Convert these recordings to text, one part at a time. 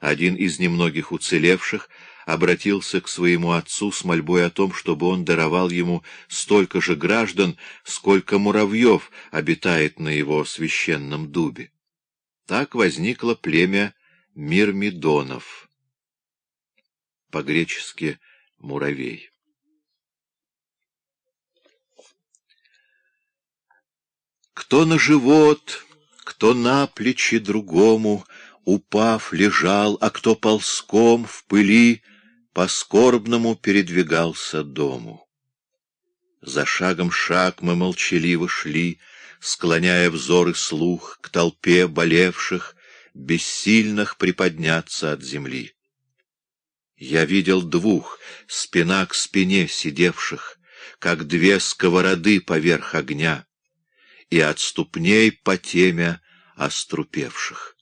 один из немногих уцелевших, обратился к своему отцу с мольбой о том, чтобы он даровал ему столько же граждан, сколько муравьев обитает на его священном дубе. Так возникло племя Мирмидонов, по-гречески «муравей». Кто на живот, кто на плечи другому, упав, лежал, а кто ползком в пыли по скорбному передвигался дому. За шагом шаг мы молчаливо шли, склоняя взор и слух к толпе болевших, бессильных приподняться от земли. Я видел двух, спина к спине сидевших, как две сковороды поверх огня, и от ступней по теме острупевших.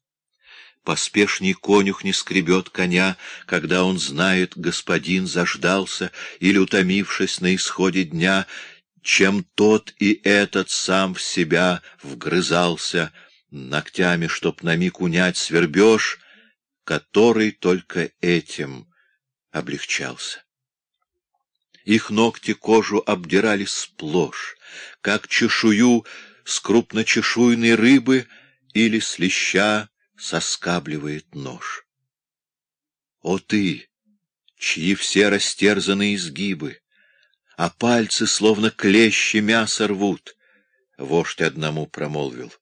Поспешней конюх не скребет коня, когда он знает, господин заждался или, утомившись на исходе дня, чем тот и этот сам в себя вгрызался, ногтями, чтоб на миг унять свербеж, который только этим облегчался. Их ногти кожу обдирали сплошь, как чешую с крупночешуйной рыбы или с леща соскабливает нож. О ты, чьи все растерзаны изгибы, а пальцы, словно клещи, мясо рвут, вождь одному промолвил.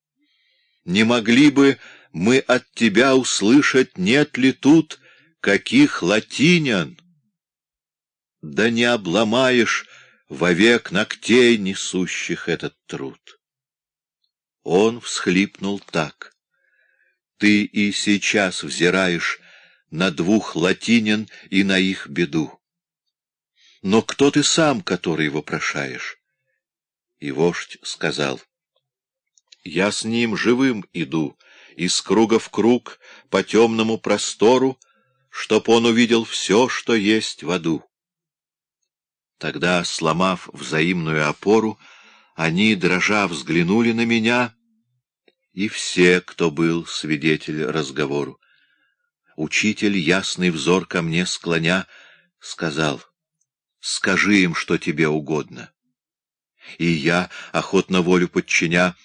Не могли бы мы от тебя услышать, нет ли тут каких латинян? Да не обломаешь вовек ногтей, несущих этот труд. Он всхлипнул так. Ты и сейчас взираешь на двух латинин и на их беду. Но кто ты сам, который вопрошаешь? И вождь сказал, Я с ним живым иду, из круга в круг, по темному простору, чтоб он увидел все, что есть в аду. Тогда, сломав взаимную опору, они, дрожа, взглянули на меня — и все, кто был свидетель разговору. Учитель, ясный взор ко мне склоня, сказал, «Скажи им, что тебе угодно». И я, охотно волю подчиня,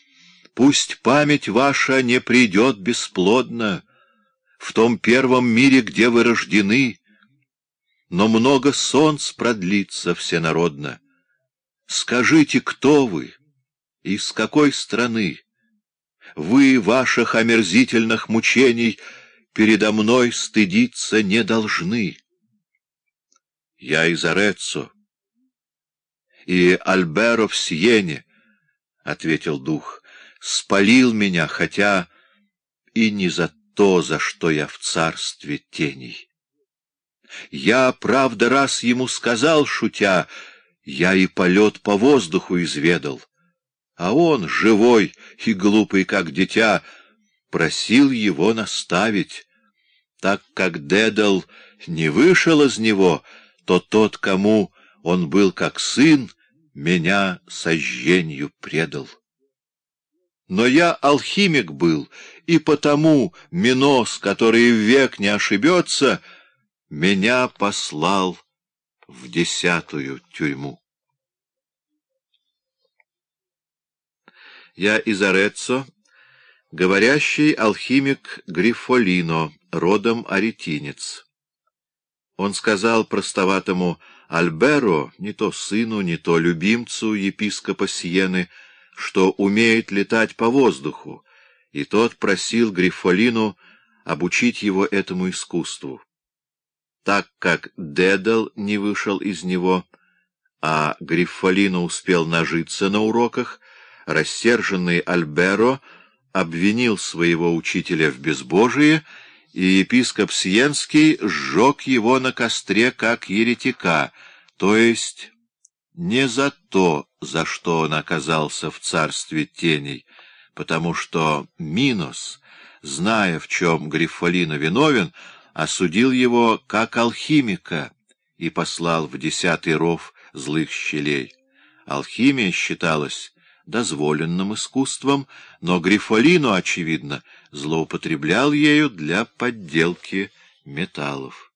«Пусть память ваша не придет бесплодно в том первом мире, где вы рождены, но много солнц продлится всенародно. Скажите, кто вы, и с какой страны?» вы ваших омерзительных мучений передо мной стыдиться не должны. Я из Ореццо, и Альберо в Сиене, — ответил дух, — спалил меня, хотя и не за то, за что я в царстве теней. Я, правда, раз ему сказал, шутя, я и полет по воздуху изведал. А он, живой и глупый, как дитя, просил его наставить. Так как Дедал не вышел из него, то тот, кому он был как сын, меня сожжению предал. Но я алхимик был, и потому Минос, который век не ошибется, меня послал в десятую тюрьму. Я из Ореццо, говорящий алхимик Грифолино, родом аретинец. Он сказал простоватому Альберо, не то сыну, не то любимцу епископа Сиены, что умеет летать по воздуху, и тот просил Грифолину обучить его этому искусству. Так как Дедал не вышел из него, а Грифолино успел нажиться на уроках, рассерженный Альберо обвинил своего учителя в безбожии, и епископ Сиенский сжег его на костре как еретика, то есть не за то, за что он оказался в царстве теней, потому что Минос, зная, в чем Грифолино виновен, осудил его как алхимика и послал в десятый ров злых щелей. Алхимия считалась дозволенным искусством, но Грифолину, очевидно, злоупотреблял ею для подделки металлов.